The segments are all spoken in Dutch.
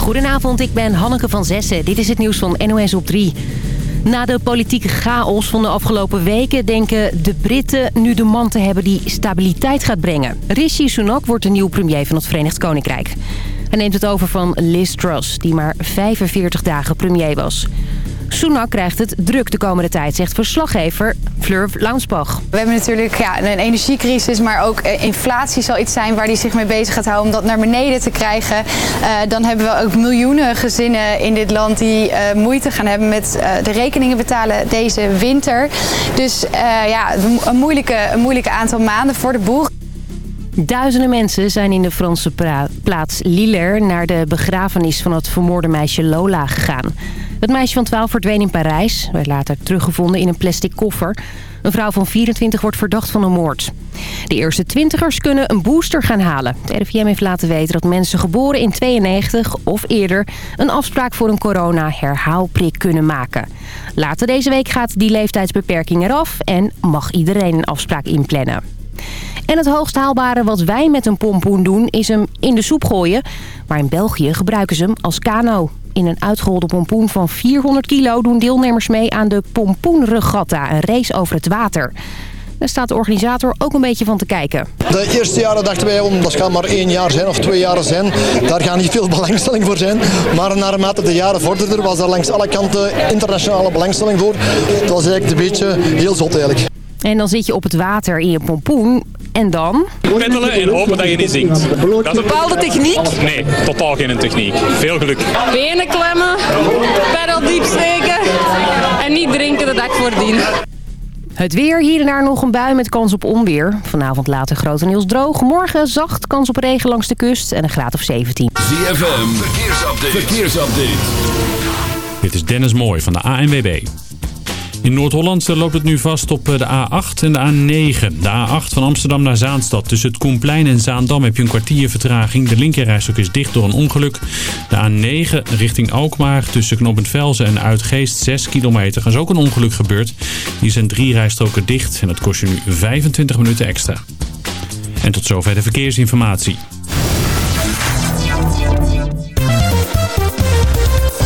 Goedenavond, ik ben Hanneke van Zessen. Dit is het nieuws van NOS op 3. Na de politieke chaos van de afgelopen weken denken de Britten nu de man te hebben die stabiliteit gaat brengen. Rishi Sunak wordt de nieuwe premier van het Verenigd Koninkrijk. Hij neemt het over van Liz Truss, die maar 45 dagen premier was. Sunak krijgt het druk de komende tijd, zegt verslaggever Fleur Launsbach. We hebben natuurlijk ja, een energiecrisis, maar ook eh, inflatie zal iets zijn waar hij zich mee bezig gaat houden om dat naar beneden te krijgen. Uh, dan hebben we ook miljoenen gezinnen in dit land die uh, moeite gaan hebben met uh, de rekeningen betalen deze winter. Dus ja, een moeilijke, een moeilijke aantal maanden voor de boeg. Duizenden mensen zijn in de Franse plaats Lille naar de begrafenis van het vermoorde meisje Lola gegaan. Het meisje van 12 verdween in Parijs, werd later teruggevonden in een plastic koffer. Een vrouw van 24 wordt verdacht van een moord. De eerste twintigers kunnen een booster gaan halen. De RIVM heeft laten weten dat mensen geboren in 92 of eerder... een afspraak voor een corona-herhaalprik kunnen maken. Later deze week gaat die leeftijdsbeperking eraf... en mag iedereen een afspraak inplannen. En het hoogst haalbare wat wij met een pompoen doen is hem in de soep gooien. Maar in België gebruiken ze hem als kano. In een uitgeholde pompoen van 400 kilo doen deelnemers mee aan de Pompoenregatta, een race over het water. Daar staat de organisator ook een beetje van te kijken. De eerste jaren dachten wij, om, dat gaat maar één jaar zijn of twee jaar zijn. Daar gaat niet veel belangstelling voor zijn. Maar naarmate de jaren vorderden was er langs alle kanten internationale belangstelling voor. Het was eigenlijk een beetje heel zot eigenlijk. En dan zit je op het water in je pompoen. En dan? Peddelen en hopen dat je niet zinkt. Dat is een bepaalde techniek? Nee, totaal geen techniek. Veel geluk. Benen klemmen, peddel diep steken en niet drinken de dag voordien. Het weer, hier en daar nog een bui met kans op onweer. Vanavond later grotendeels droog. Morgen zacht, kans op regen langs de kust en een graad of 17. ZFM, verkeersupdate. verkeersupdate. Dit is Dennis Mooi van de ANWB. In Noord-Holland loopt het nu vast op de A8 en de A9. De A8 van Amsterdam naar Zaanstad. Tussen het Koenplein en Zaandam heb je een kwartier vertraging. De linkerrijstok is dicht door een ongeluk. De A9 richting Alkmaar tussen Knoppend Velzen en Uitgeest 6 kilometer. Er is ook een ongeluk gebeurd. Hier zijn drie rijstroken dicht en dat kost je nu 25 minuten extra. En tot zover de verkeersinformatie.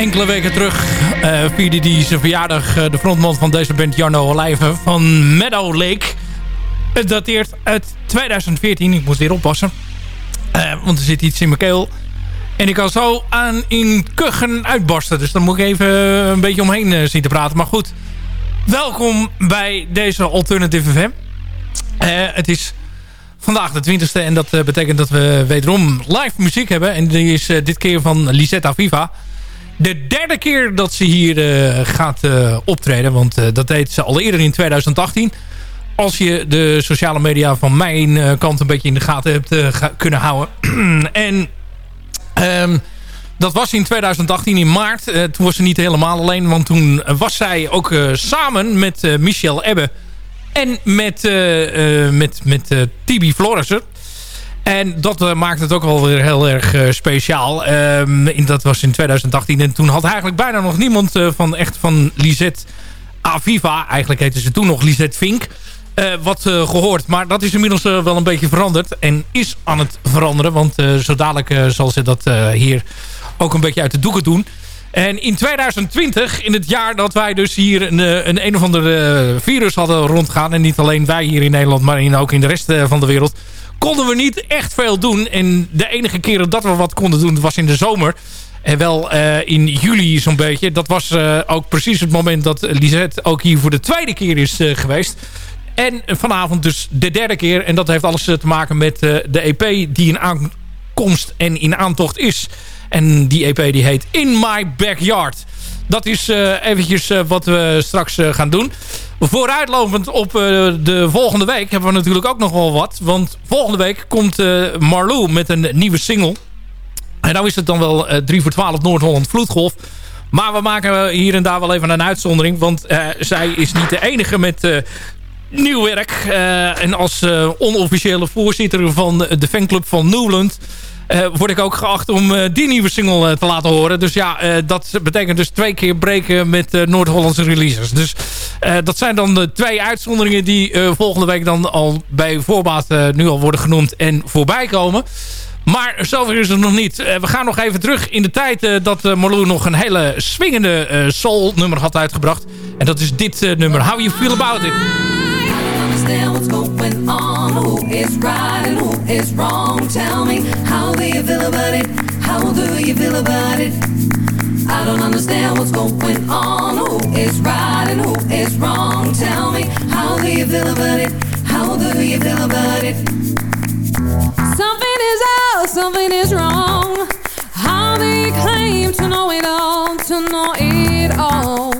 Enkele weken terug uh, vierde hij zijn verjaardag de frontman van deze band Jarno Olijven van Meadow Lake. Het dateert uit 2014. Ik moet weer oppassen. want er zit iets in mijn keel. En ik kan zo aan in kuchen uitbarsten. Dus dan moet ik even een beetje omheen zien te praten. Maar goed, welkom bij deze Alternative FM. het is vandaag de 20e. En dat betekent dat we wederom live muziek hebben. En die is dit keer van Lisetta Viva. De derde keer dat ze hier uh, gaat optreden. Want dat deed ze al eerder in 2018. Als je de sociale media van mijn kant een beetje in de gaten hebt kunnen houden. en um, dat was in 2018 in maart. toen was ze niet helemaal alleen. Want toen was zij ook samen met Michel Ebbe en met, met, met Tibi Florissen. En dat maakt het ook wel weer heel erg speciaal. Ehm, in, dat was in 2018. En toen had eigenlijk bijna nog niemand van echt van Lisette Aviva. Eigenlijk heette ze toen nog Lisette Vink. wat gehoord. Maar dat is inmiddels wel een beetje veranderd. En is aan het veranderen. Want zo dadelijk zal ze dat hier ook een beetje uit de doeken doen. En in 2020, in het jaar dat wij dus hier een eh, een, een of ander eh, virus hadden rondgaan... en niet alleen wij hier in Nederland, maar in, ook in de rest eh, van de wereld... konden we niet echt veel doen. En de enige keren dat we wat konden doen was in de zomer. En wel in juli zo'n beetje. Dat was ook precies het moment dat Lisette ook hier voor de tweede keer is geweest. En vanavond dus de derde keer. En dat heeft alles te maken met de EP die in aankomst en in aantocht is... En die EP die heet In My Backyard. Dat is uh, eventjes uh, wat we straks uh, gaan doen. Vooruitlopend op de volgende week hebben we natuurlijk ook nog wel wat. Want volgende week komt Marlou met een nieuwe single. En nou is het dan wel 3 voor 12 Noord-Holland Vloedgolf. Maar we maken hier en daar wel even een uitzondering. Want zij is niet de enige met nieuw werk. en als onofficiële voorzitter van de fanclub van Newland... Uh, word ik ook geacht om uh, die nieuwe single uh, te laten horen. Dus ja, dat betekent dus twee keer breken met Noord-Hollandse releases. Dus dat zijn dan de twee uitzonderingen die volgende week dan al bij voorbaat nu al worden genoemd en voorbij komen. Maar zover is het nog niet. we gaan nog even terug in de tijd dat Marlou nog een hele swingende soul nummer had uitgebracht. En dat is dit nummer, How You Feel About It. Understand what's going on. Who is right and who is wrong? Tell me, how do you feel about it? How do you feel about it? I don't understand what's going on. Who is right and who is wrong? Tell me, how do you feel about it? How do you feel about it? Something is out, something is wrong. How you claim to know it all, to know it all?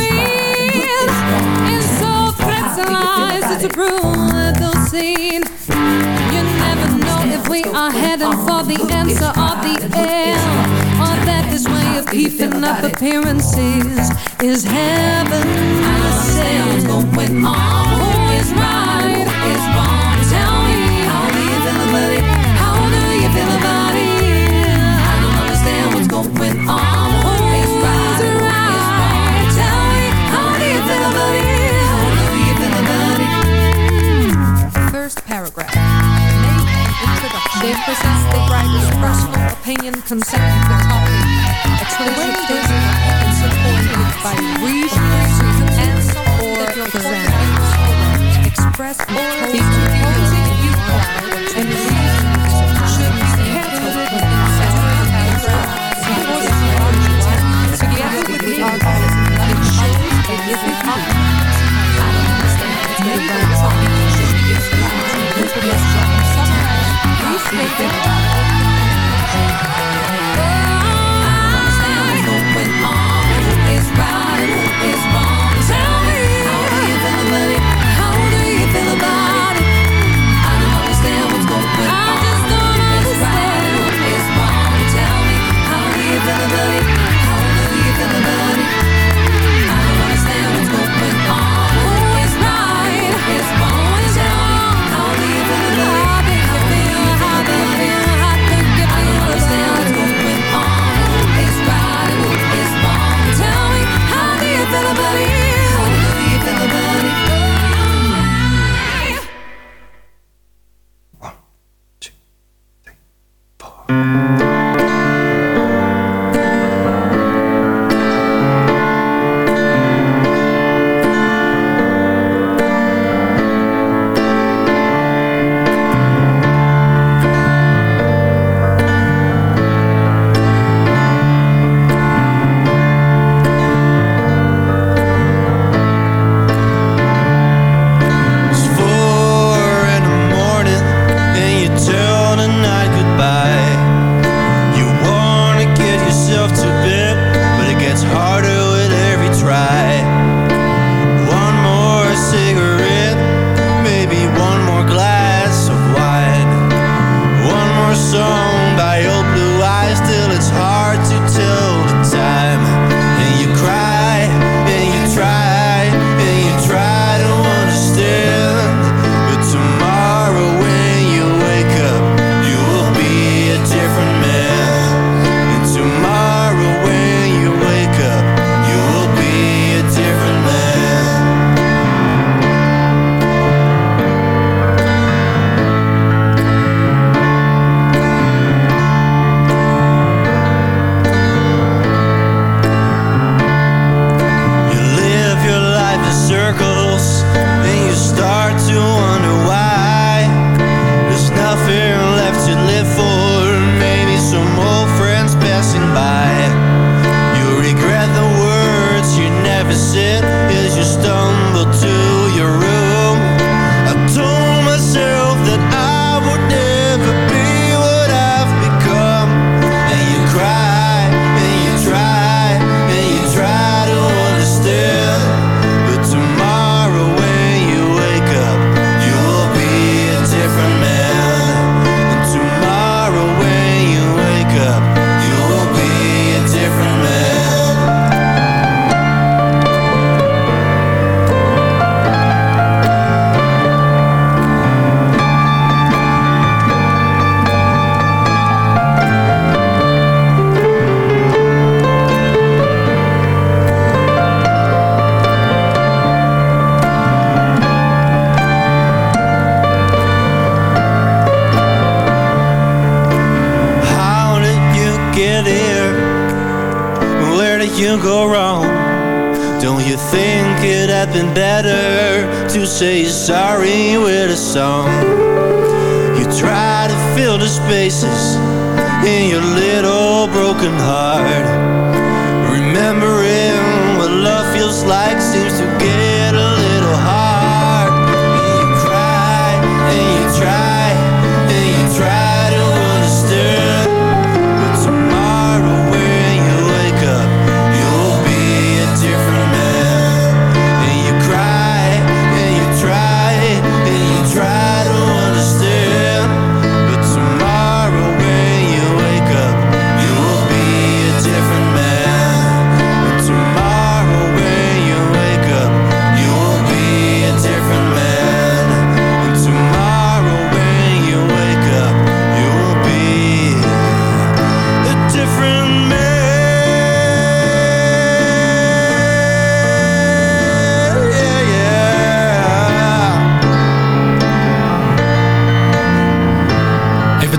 are heading for the answer or the end, or that this way of keeping up appearances is heaven. I say going on. Who is right? Personal opinion concerning the topic. Explanations and supported by reasons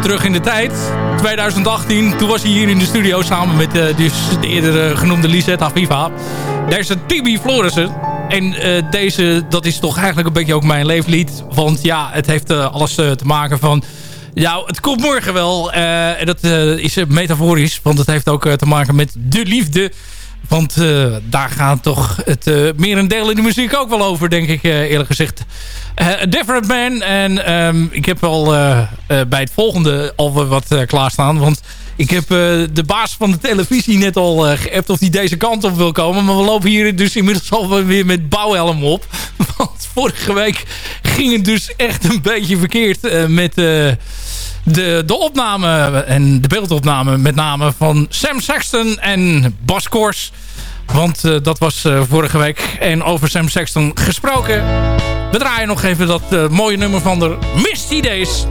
terug in de tijd. 2018, toen was hij hier in de studio samen met eh, dus de eerder genoemde Lisette Aviva. Deze Tibi Florissen. En eh, deze, dat is toch eigenlijk een beetje ook mijn leeflied. Want ja, het heeft eh, alles eh, te maken van... Nou, het komt morgen wel. eh, en dat eh, is eh, metaforisch. Want het heeft ook eh, te maken met de liefde. Want eh, daar gaat toch het eh merendeel in de muziek ook wel over, denk ik eh, eerlijk gezegd. A Different Man. En ehm, ik heb al bij het volgende al wat klaarstaan. Want ik heb de baas van de televisie net al eh, geappt of hij deze kant op wil komen. Maar we lopen hier dus inmiddels al weer met bouwhelm op. Want vorige week ging het dus echt een beetje verkeerd met... de, de opname en de beeldopname met name van Sam Sexton en Bas Kors. Want eh, dat was eh, vorige week. En over Sam Sexton gesproken. We draaien nog even dat eh, mooie nummer van de Misty Days.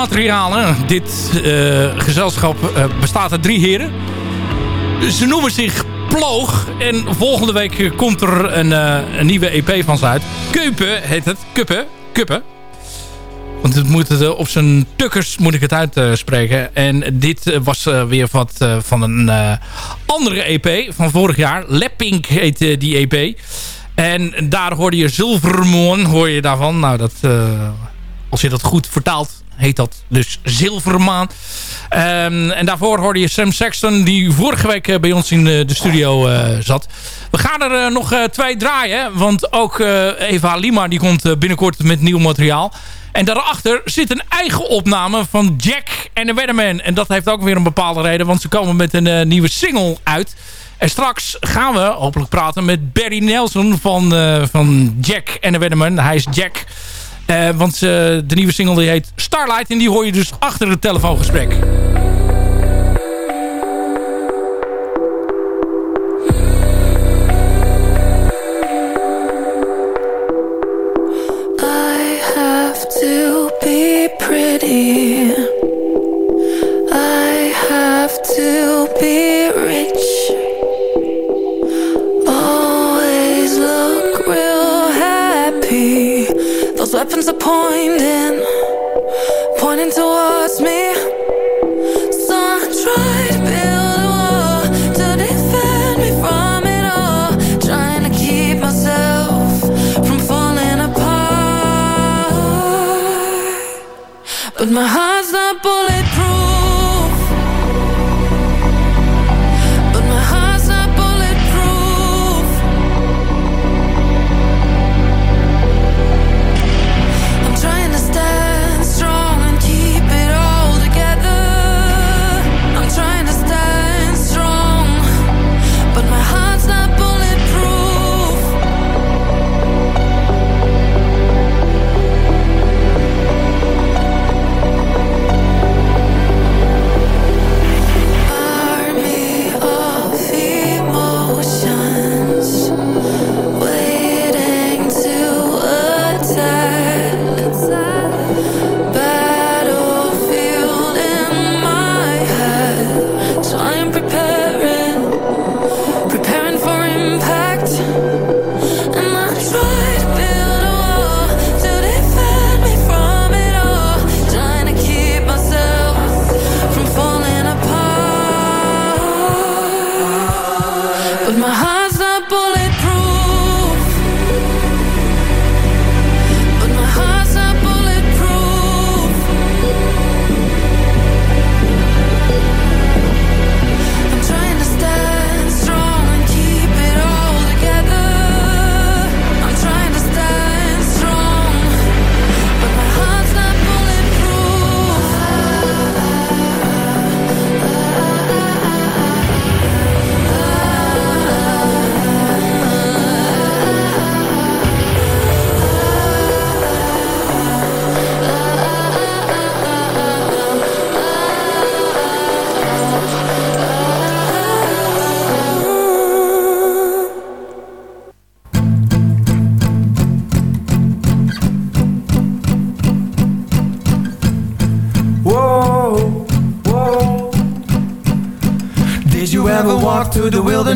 Materialen. Dit eh, gezelschap eh, bestaat uit drie heren. Ze noemen zich Ploog. En volgende week komt er een, eh, een nieuwe EP van ze uit. Keupen heet het. Kuppen. Kuppen. Want het moet het, op zijn tukkers moet ik het uitspreken. en dit was weer wat van een andere EP van vorig jaar. Leppink heet die EP. En daar hoorde je Zilvermoon, hoor je daarvan. Nou, dat, als je dat goed vertaalt, heet dat dus Zilvermaan. Ehm, en daarvoor hoorde je Sam Sexton, die vorige week eh, bij ons in de, studio eh, zat. We gaan er eh, nog twee draaien, want ook Eva Lima die komt binnenkort met nieuw materiaal. En daarachter zit een eigen opname van Jack en de Weatherman. En dat heeft ook weer een bepaalde reden, want ze komen met een nieuwe single uit. En straks gaan we hopelijk praten met Barry Nelson van, van Jack en de Weatherman. Hij is Jack. Eh, want eh, de nieuwe single die heet Starlight. En die hoor je dus achter het telefoongesprek.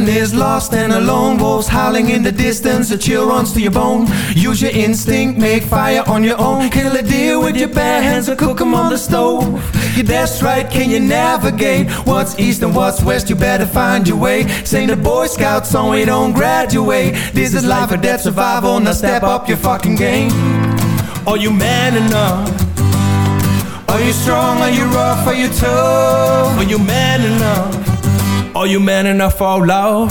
The wilderness, lost and alone? Wolves howling in the distance, a chill runs to your bone. Use your instinct, make fire on your own. Kill a deer with your bare hands or cook 'em on the stove. Yeah, that's right, can you navigate? What's east and what's west? You better find your way. Sing the Boy Scout song, we don't graduate. This is life or death survival, now step up your fucking game. Are you man enough? Are you strong? Are you rough? Are you tough? Are you man enough? Are you man enough for love?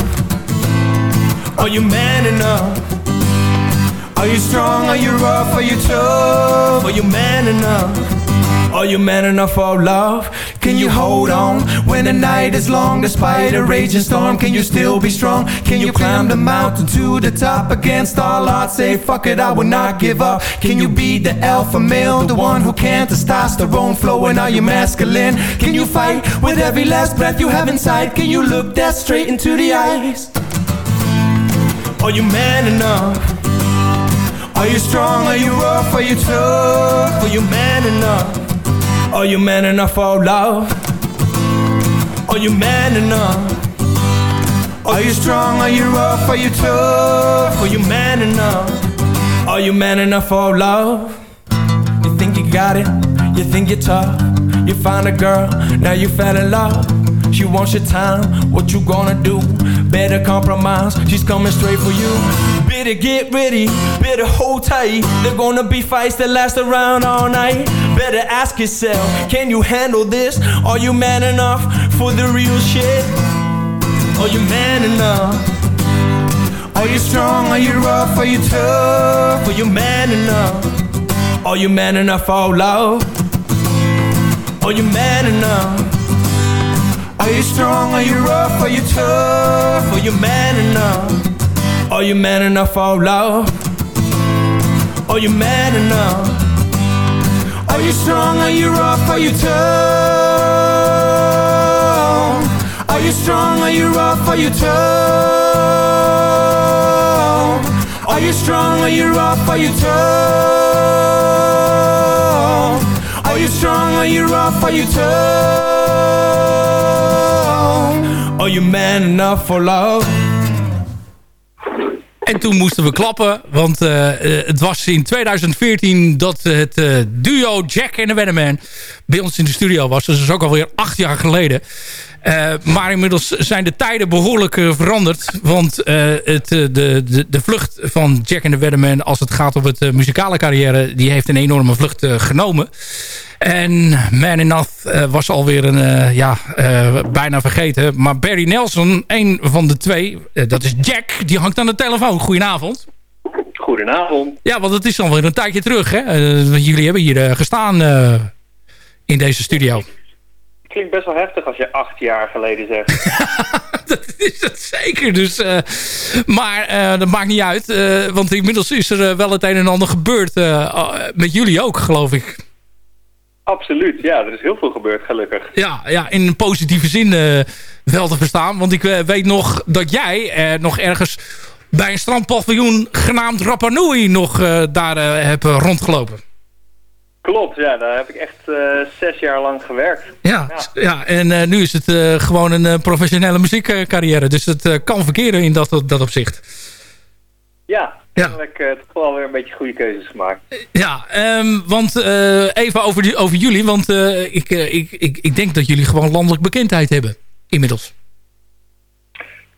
Are you man enough? Are you strong? Are you rough? Are you tough? Are you man enough? Are you man enough for love? Can you hold on when the night is long despite a raging storm? Can you still be strong? Can you climb the mountain to the top against all odds? Say fuck it, I will not give up. Can you be the alpha male, the one who can't testosterone flowing? Are you masculine? Can you fight with every last breath you have inside? Can you look that straight into the eyes? Are you man enough? Are you strong? Are you rough? Are you tough? Are you man enough? Are you man enough for love? Are you man enough? Are you strong? Are you rough? Are you tough? Are you man enough? Are you man enough for love? You think you got it? You think you're tough? You find a girl, now you fell in love. She wants your time, what you gonna do? Better compromise, she's coming straight for you. Better get ready, better hold tight. They're gonna be fights that last around all night. Better ask yourself, can you handle this? Are you man enough for the real shit? Are you man enough? Are you strong? Are you rough? Are you tough? Are you man enough? Are you man enough for love? Are you man enough? Are you strong? Are you rough? Are you tough? Are you man enough? Are you man enough for love? Are you man enough? Are you strong? Are you rough? Are you tough? Are you strong? Are you rough? Are you tough? Are you strong? Are you rough? Are you tough? Are you strong? Are you rough? Are you tough? Are you man enough for love? En toen moesten we klappen, want eh, het was in 2014 dat het eh, duo Jack en de Weatherman bij ons in de studio was. Dus dat is ook alweer acht jaar geleden. Eh, maar inmiddels zijn de tijden behoorlijk eh, veranderd. Want eh, het, de, de, de vlucht van Jack en de Weatherman als het gaat om het muzikale carrière... die heeft een enorme vlucht genomen. En Man Enough was alweer een, ja, bijna vergeten. Maar Barry Nelson, een van de twee, dat is Jack, die hangt aan de telefoon. Goedenavond. Goedenavond. Ja, want het is alweer een tijdje terug. Hè? Jullie hebben hier gestaan in deze studio. Klinkt best wel heftig als je acht jaar geleden zegt. dat is het zeker. Dus, eh, maar eh, dat maakt niet uit. eh, want inmiddels is er wel het een en ander gebeurd. met jullie ook, geloof ik. Absoluut, ja, er is heel veel gebeurd, gelukkig. Ja, ja in een positieve zin wel te verstaan. Want ik weet nog dat jij nog ergens bij een strandpaviljoen genaamd Rapa Nui nog daar hebt rondgelopen. Klopt, ja, daar heb ik echt eh, zes jaar lang gewerkt. Ja, ja. en eh, nu is het eh, gewoon een professionele muziekcarrière. Dus het kan verkeren in dat, dat opzicht. Ja, eigenlijk eh, toch wel weer een beetje goede keuzes gemaakt. Ja, ehm, want even over, die, over jullie. Want ik, ik, ik, ik denk dat jullie gewoon landelijk bekendheid hebben. Inmiddels.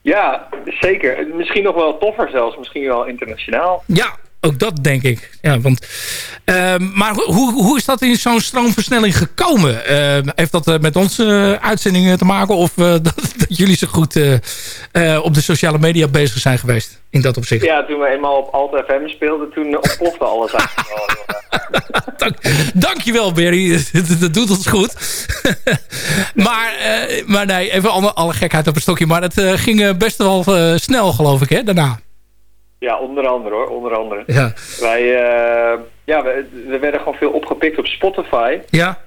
Ja, zeker. Misschien nog wel toffer zelfs, misschien wel internationaal. Ja, ook dat denk ik. Ja, want, ehm, maar hoe, hoe is dat in zo'n stroomversnelling gekomen? Ehm, heeft dat eh, met onze eh, uitzendingen te maken? Of eh, dat, dat jullie zo goed op de sociale media bezig zijn geweest? In dat opzicht. Ja, toen we eenmaal op Alt FM speelden, toen ontplofte alles eigenlijk wel. Dankjewel, Barry. dat, dat doet ons goed. maar, maar nee, even alle, alle gekheid op een stokje. Maar het ging best wel snel, geloof ik, hè, daarna. Ja, onder andere hoor, onder andere. Ja. Wij, eh, ja, we, we werden gewoon veel opgepikt op Spotify. Ja?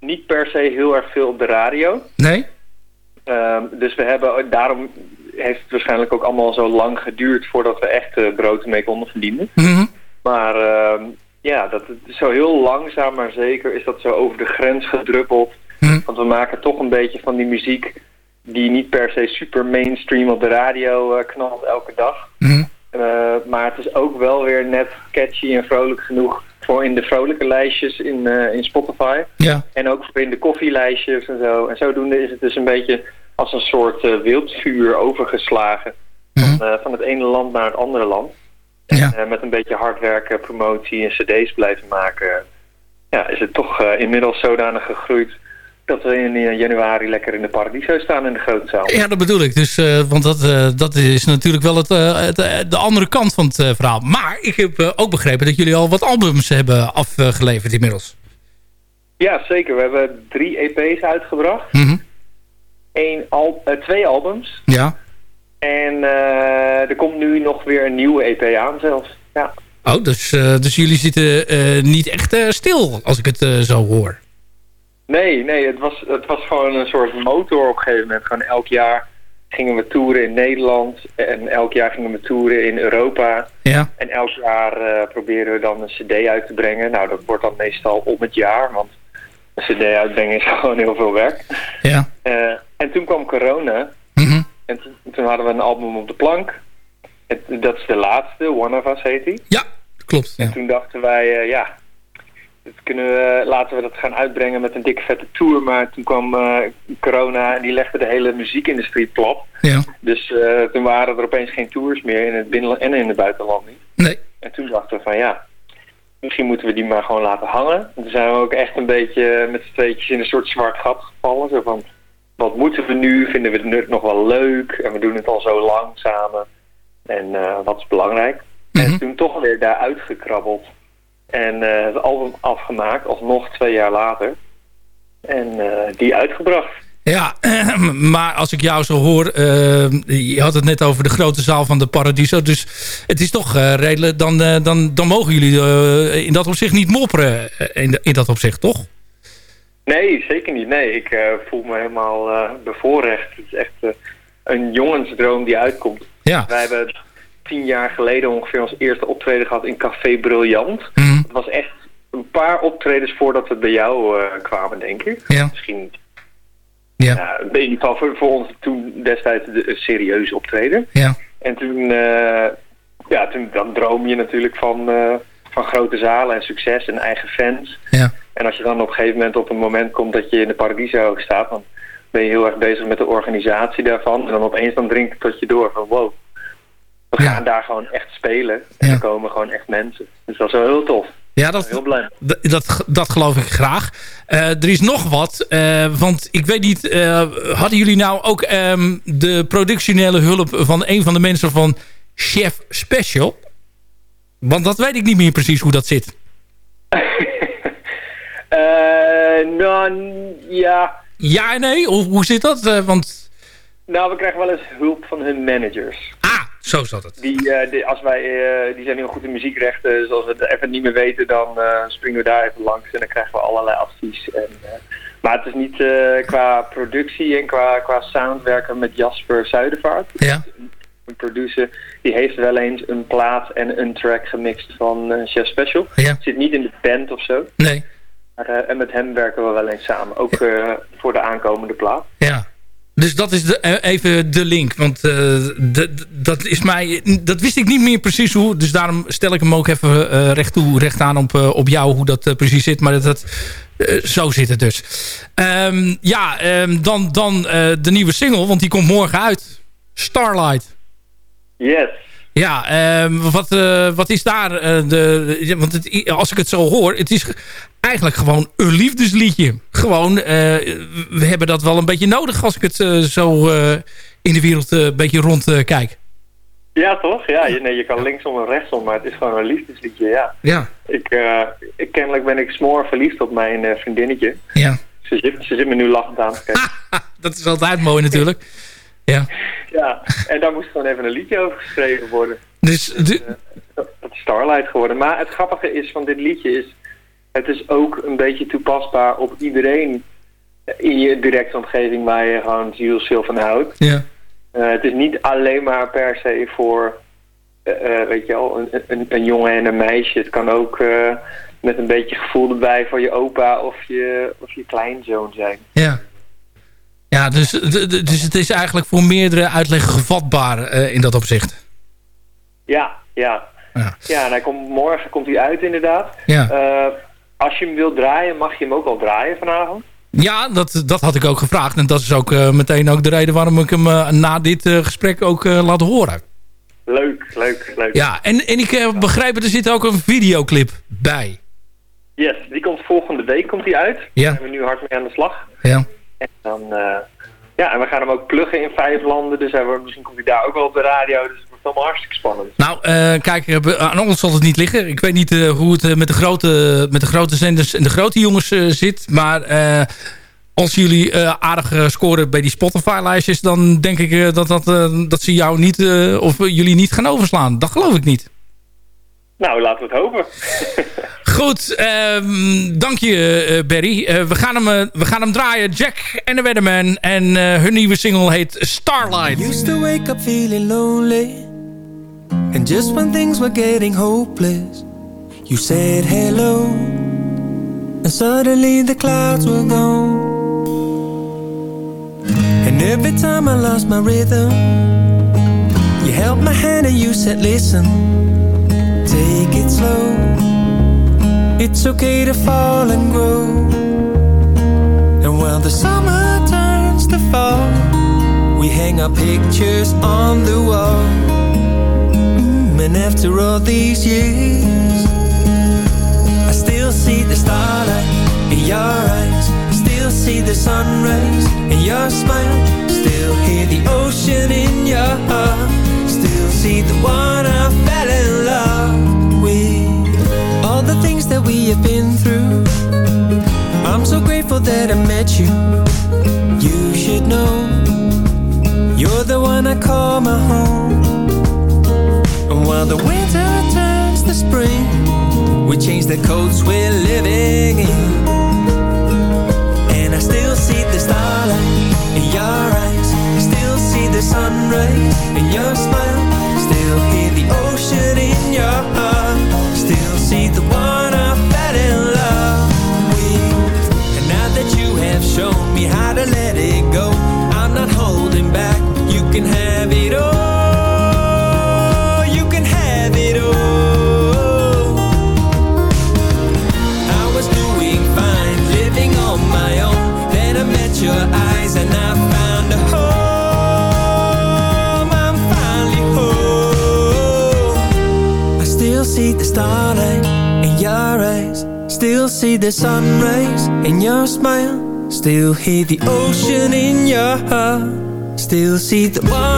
Niet per se heel erg veel op de radio. Nee? Ehm, dus we hebben, daarom heeft het waarschijnlijk ook allemaal zo lang geduurd voordat we echt eh, brood ermee konden verdienen. Mhm. Maar ehm, ja, dat, zo heel langzaam maar zeker is dat zo over de grens gedruppeld. Want we maken toch een beetje van die muziek die niet per se super mainstream op de radio eh, knalt elke dag. Eh, maar het is ook wel weer net catchy en vrolijk genoeg voor in de vrolijke lijstjes in, eh, in Spotify. Ja. En ook voor in de koffielijstjes en zo. En zodoende is het dus een beetje als een soort eh, wildvuur overgeslagen. Van, eh, van het ene land naar het andere land. En eh, met een beetje hard werken, promotie en cd's blijven maken... Ja, is het toch inmiddels zodanig gegroeid... dat we in eh, januari lekker in de Paradiso staan in de grote zaal. Ja, dat bedoel ik. Dus, eh, want dat, eh, dat is natuurlijk wel het, het, de andere kant van het verhaal. Maar ik heb ook begrepen dat jullie al wat albums hebben afgeleverd inmiddels. Ja, zeker. We hebben drie EP's uitgebracht. Mhm. Eén al, twee albums. Ja. En er komt nu nog weer een nieuwe EP aan zelfs. Ja. Oh, dus, dus jullie zitten niet echt stil, als ik het zo hoor. Nee, nee, het was, het was gewoon een soort motor op een gegeven moment. Gewoon elk jaar gingen we toeren in Nederland. En elk jaar gingen we toeren in Europa. Ja. En elk jaar eh, proberen we dan een cd uit te brengen. Nou, dat wordt dan meestal om het jaar. Want Een cd uitbrengen is gewoon heel veel werk. Ja. Eh, en toen kwam corona. Mhm. En toen, hadden we een album op de plank. Het, dat is de laatste, One of Us heet die. Klopt. Ja. En toen dachten wij, eh, ja, kunnen we, laten we dat gaan uitbrengen met een dikke vette tour. Maar toen kwam eh, corona en die legde de hele muziekindustrie plat. Ja. Dus eh, toen waren er opeens geen tours meer in het binnenland en in het buitenland niet. Nee. En toen dachten we van ja, misschien moeten we die maar gewoon laten hangen. En toen zijn we ook echt een beetje met z'n tweetjes in een soort zwart gat gevallen. Zo van, wat moeten we nu? Vinden we het nog wel leuk? En we doen het al zo lang samen. En eh, wat is belangrijk? En toen toch weer daar uitgekrabbeld. En eh, het album afgemaakt, alsnog twee jaar later. En eh, die uitgebracht. Ja, maar als ik jou zo hoor... eh, je had het net over de grote zaal van de Paradiso. Dus het is toch redelijk... Dan, dan, dan mogen jullie in dat opzicht niet mopperen. in, in dat opzicht, toch? Nee, zeker niet. Nee, ik voel me helemaal bevoorrecht. Het is echt een jongensdroom die uitkomt. Ja. Wij hebben tien jaar geleden ongeveer ons eerste optreden gehad in Café Briljant. Het was echt een paar optredens voordat we bij jou eh, kwamen, denk ik. Ja. Misschien, Ja. in ieder geval voor, voor ons toen destijds de, een serieus optreden. Ja. En toen, eh, ja, toen dan droom je natuurlijk van, eh, van grote zalen en succes en eigen fans. Ja. En als je dan op een gegeven moment op een moment komt dat je in de Paradiso staat, dan ben je heel erg bezig met de organisatie daarvan. En dan opeens dan dringt het tot je door van wow, we gaan daar gewoon echt spelen. En er komen gewoon echt mensen. Dus dat is wel heel tof. Ja, dat, heel blij. Dat, dat geloof ik graag. Eh, er is nog wat. eh, want ik weet niet... eh, hadden jullie nou ook ehm, de productionele hulp... van een van de mensen van Chef Special? Want dat weet ik niet meer precies hoe dat zit. Nou, ja. Ja en nee? Hoe, hoe zit dat? Want Nou, we krijgen wel eens hulp van hun managers. Zo zat het. Die, eh, die, als wij, eh, die zijn heel goed in muziekrechten. Dus als we het even niet meer weten, dan eh, springen we daar even langs. En dan krijgen we allerlei advies. En, maar het is niet qua productie en qua, qua sound werken met Jasper Zuidervaart. Ja. Een producer. Die heeft wel eens een plaat en een track gemixt van Chef Special. Ja. Zit niet in de band of zo. Nee. Maar, en met hem werken we wel eens samen. Ook voor de aankomende plaat. Ja. Dus dat is de, eh, even de link. Want eh, dat is mij... Dat wist ik niet meer precies hoe. Dus daarom stel ik hem ook even eh, recht toe, recht aan op, op jou hoe dat precies zit. Maar dat, dat, zo zit het dus. Ehm, ja, ehm, dan, dan de nieuwe single. Want die komt morgen uit. Starlight. Yes. Ja, ehm, wat, eh, wat is daar eh, de... Want het, als ik het zo hoor, het is eigenlijk gewoon een liefdesliedje. Gewoon, eh, we hebben dat wel een beetje nodig als ik het zo in de wereld een beetje rond eh, kijk. Ja, toch? Ja, je, nee, je kan linksom en rechtsom, maar het is gewoon een liefdesliedje, ja. Ja. Ik, ik, kennelijk ben ik smoor verliefd op mijn vriendinnetje. Ja. Ze zit, ze zit me nu lachend aan te kijken. Dat is altijd mooi natuurlijk. Ja. ja, en daar moest gewoon even een liedje over geschreven worden. Dus de, Dat is Starlight geworden. Maar het grappige is van dit liedje is... Het is ook een beetje toepasbaar op iedereen in je directe omgeving waar je gewoon zielstil van houdt. ja. Eh, het is niet alleen maar per se voor, eh, eh, weet je wel, een, een, een jongen en een meisje. Het kan ook eh, met een beetje gevoel erbij voor je opa of je, of je kleinzoon zijn. Ja. Ja, dus, dus het is eigenlijk voor meerdere uitleggen gevatbaar eh, in dat opzicht. Ja, ja. Ja. Ja, en hij komt, morgen komt hij uit inderdaad. Ja. Eh, als je hem wilt draaien, mag je hem ook al draaien vanavond. Ja, dat, dat had ik ook gevraagd. En dat is ook eh, meteen ook de reden waarom ik hem na dit gesprek ook laat horen. Leuk, leuk, leuk. Ja, en, en ik begrijp, er zit ook een videoclip bij. Yes, die komt volgende week komt die uit. Ja. Daar zijn we nu hard mee aan de slag. Ja. En dan, eh, ja, en we gaan hem ook pluggen in vijf landen. Dus misschien komt hij daar ook wel op de radio. Dus het wordt allemaal hartstikke spannend. Nou, eh, kijk, eh, aan ons zal het niet liggen. Ik weet niet hoe het met, de grote, met de grote zenders en de grote jongens zit. Maar als jullie aardig scoren bij die Spotify-lijstjes... dan denk ik dat, dat, dat ze jou niet, of jullie niet gaan overslaan. Dat geloof ik niet. Nou, laten we het hopen. Goed, um, dank je eh, uh, Barry. Uh, eh, we, gaan hem, uh, we gaan hem draaien. Jack and the Weatherman. En hun nieuwe single heet Starlight. I used to wake up feeling lonely. And just when things were getting hopeless. You said hello. And suddenly the clouds were gone. And every time I lost my rhythm. You held my hand and you said listen. Take it slow. It's okay to fall and grow. And while the summer turns to fall, we hang our pictures on the wall. Mm, and after all these years, I still see the starlight in your eyes. I still see the sunrise in your smile. Still hear the ocean in your heart. Still see the one I that we have been through. I'm so grateful that I met you. You should know. You're the one I call my home. And while the winter turns to spring We change the coats we're living in. And I still see the starlight in your eyes. Still see the sunrise in your smile. Still see the starlight in your eyes Still see the sunrise in your smile Still hear the ocean in your heart Still see the water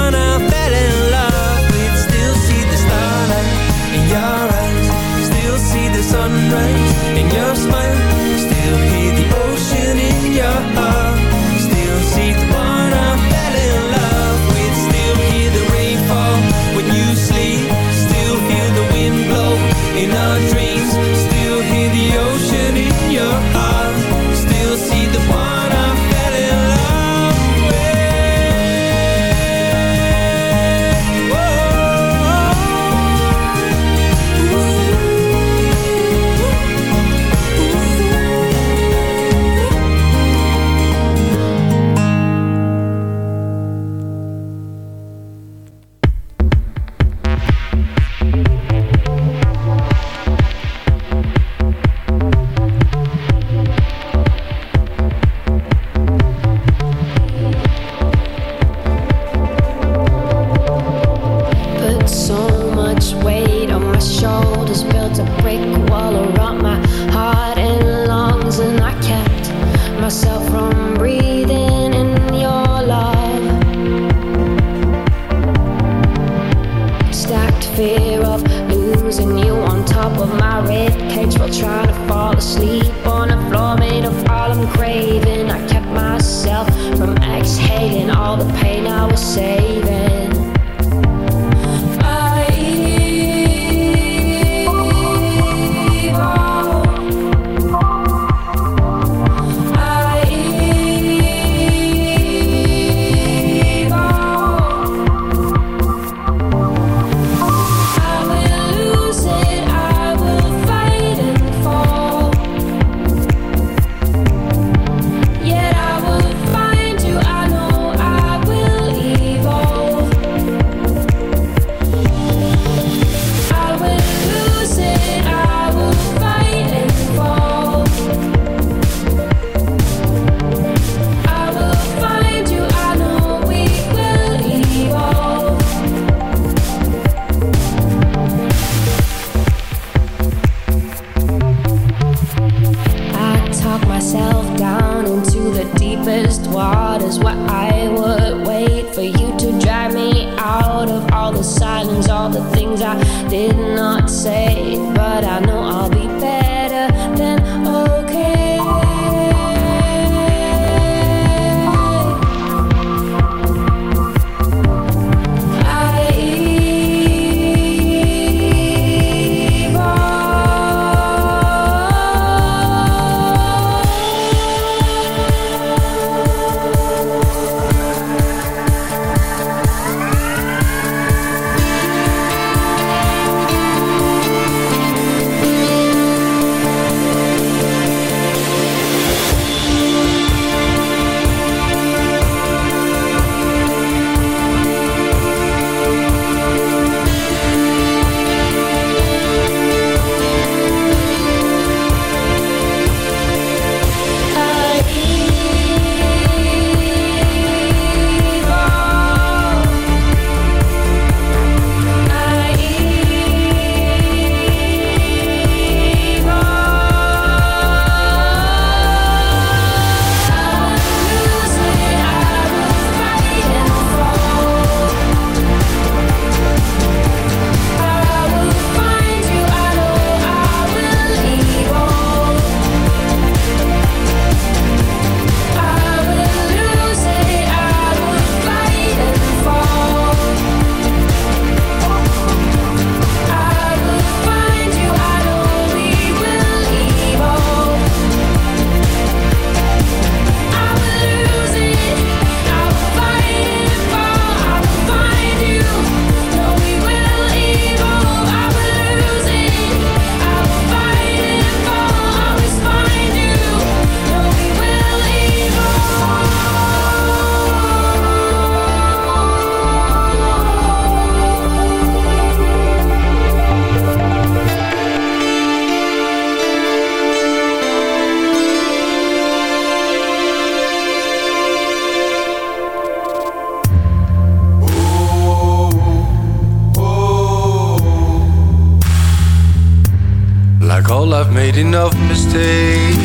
Enough mistakes.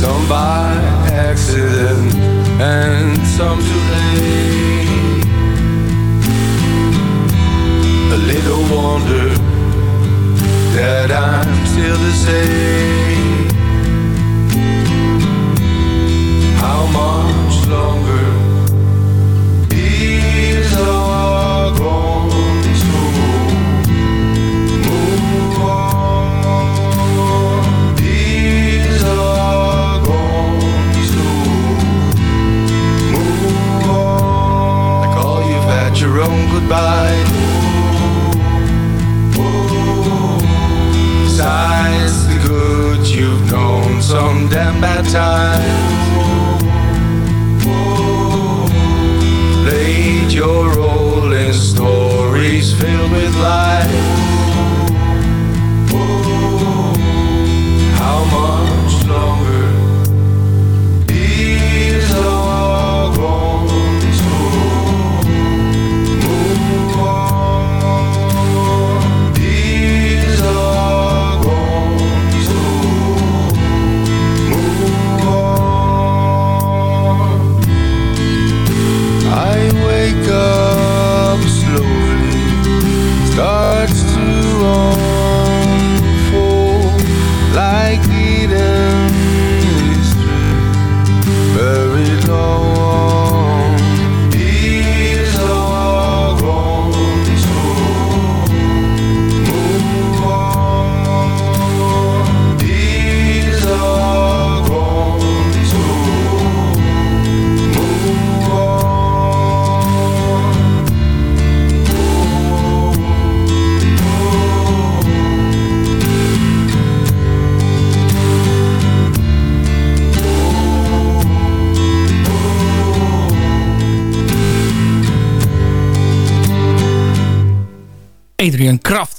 Some by accident and some too late. A little wonder that I'm still the same. How much longer is our own goodbye. Besides the good you've known some damn bad times. Played your role in stories filled with lies. How much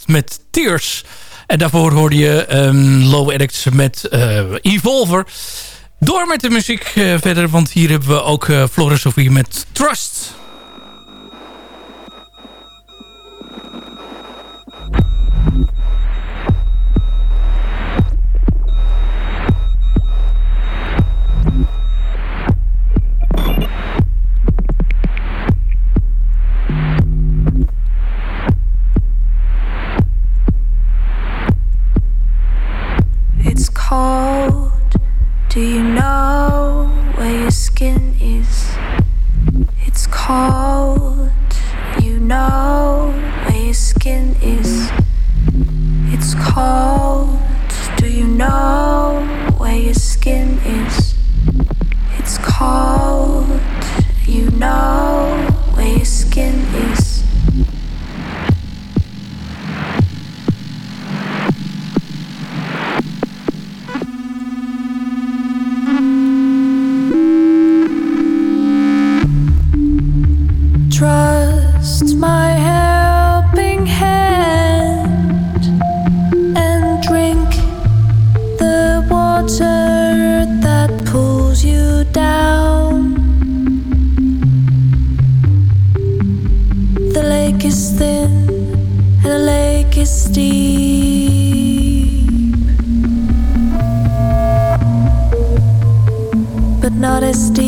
met Tears. En daarvoor hoorde je ehm, Low Addicts met eh, Evolver. Door met de muziek eh, verder, want hier hebben we ook uh, Floris Sofie met Trust. Skin is? It's cold. You know where your skin is. It's cold. Do you know where your skin is? modesty.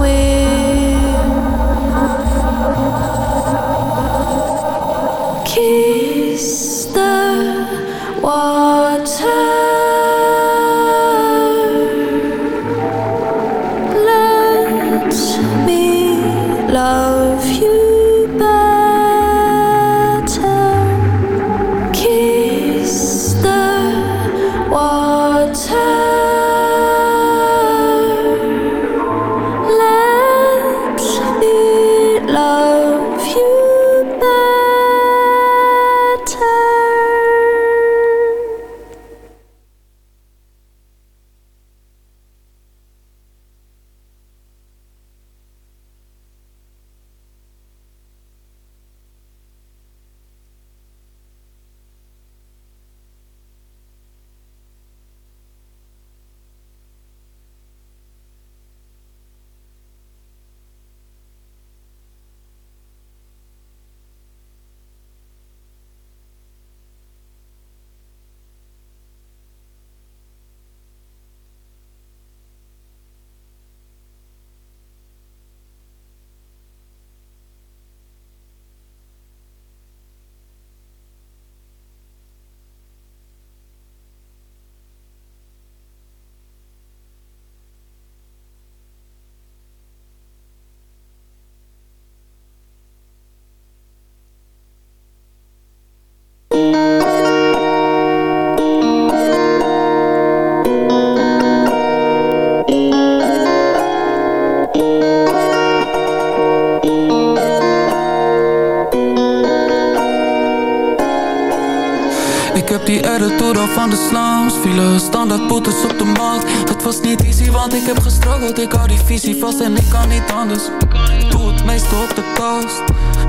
we al van de slums Vielen standaard boetes op de markt. Het was niet easy want ik heb gestruggeld. Ik hou die visie vast en ik kan niet anders. Doe het meeste op de kast.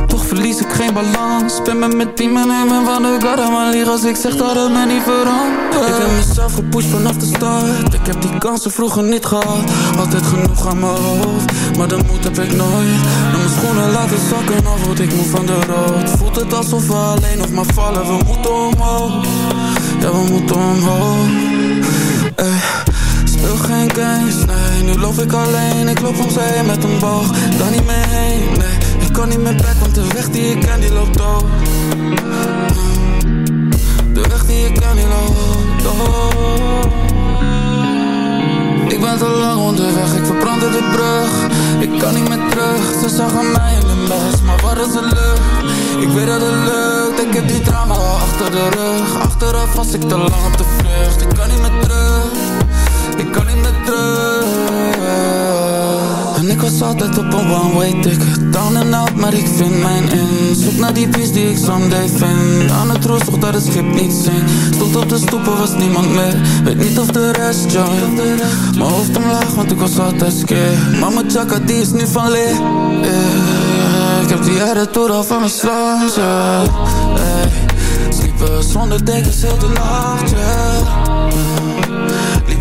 Toch verlies ik geen balans. Ben met mijn team en nemen van de garde. Lieg als ik zeg dat het me niet verandert. Ik heb mezelf gepusht vanaf de start. Ik heb die kansen vroeger niet gehad. Altijd genoeg aan mijn hoofd. Maar de moed heb ik nooit. Naar mijn schoenen laten zakken Of word ik moe van de rood. Voelt het alsof we alleen nog maar vallen. We moeten omhoog Ja we moeten omhoog. Ey, Speel geen games, nee. Nu loop ik alleen, ik loop om zee met een boog. Kan niet meer heen, nee. Ik kan niet meer back, want de weg die ik ken die loopt dood De weg die ik ken die loopt dood Ik ben te lang onderweg, ik verbrandde de brug. Ik kan niet meer terug, ze zagen mij in de mes Maar wat is de lucht? Ik weet dat het lukt, ik heb die drama achter de rug. Achteraf was ik te lang op de vlucht Ik kan niet meer terug, ik kan niet meer terug En ik was altijd op een one-way ticket Down and out, maar ik vind mijn in Zoek naar die peace die ik someday vind Aan het roer, zocht dat het schip niet zinkt Stond op de stoepen, was niemand meer Weet niet of de rest join Mijn hoofd omlaag, want ik was altijd scared Maar mijn chakra die is nu van leer yeah. Ik heb die attitude al van mijn slaas, yeah. hey. Sliepen zonder dekens heel de nacht, yeah.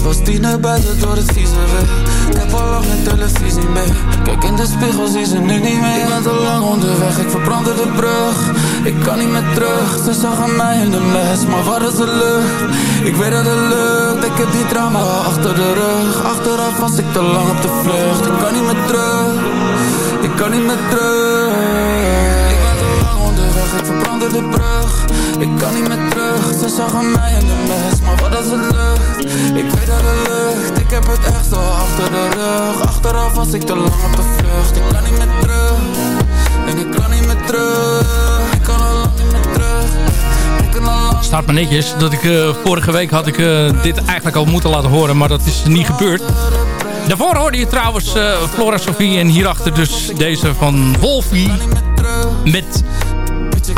Als tiener buiten door het vieze weer. Ik heb al lang geen televisie meer. Kijk in de spiegel, zie ze nu niet meer. Ik ben te lang onderweg, ik verbrandde de brug. Ik kan niet meer terug, ze zagen mij in de mes. Maar waar is de lucht? Ik weet dat het lukt Ik heb die drama achter de rug. Achteraf was ik te lang op de vlucht. Ik kan niet meer terug Ik kan niet meer terug. Ik ben te lang onderweg, ik verbrandde de brug Ik kan niet meer terug, ze zagen mij in de mes Maar wat is het lucht? Ik weet dat het lucht Ik heb het echt zo achter de rug Achteraf was ik te lang op de vlucht Ik kan niet meer terug En ik kan niet meer terug Ik kan al lang niet meer terug staat me netjes. Dat ik, eh, vorige week had ik eh, dit eigenlijk al moeten laten horen, maar dat is niet gebeurd. Daarvoor hoorde je trouwens eh, Flora Sophie en hierachter dus deze van Wolfie met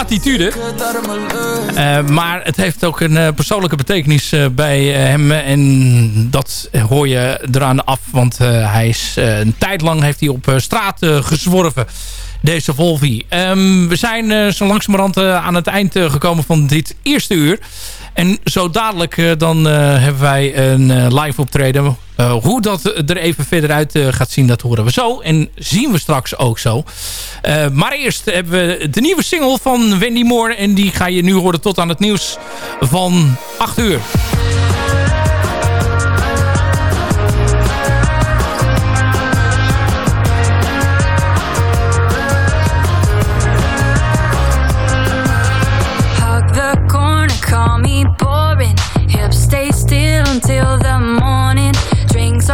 attitude. Eh, maar het heeft ook een eh, persoonlijke betekenis eh, bij hem. En dat hoor je eraan af. Want hij is een tijd lang heeft hij op straat gezworven. Deze Volvi. Ehm, we zijn zo langzamerhand aan het eind gekomen van dit eerste uur. En zo dadelijk dan hebben wij een live optreden. Hoe dat er even verder uit gaat zien, dat horen we zo. En zien we straks ook zo. maar eerst hebben we de nieuwe single van Wendy Moore. En die ga je nu horen tot aan het nieuws van 8 uur. Hug the corner, call me boring. Hips stay still until the morning.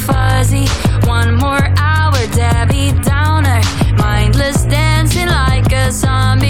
fuzzy. One more hour, Debbie Downer. Mindless dancing like a zombie.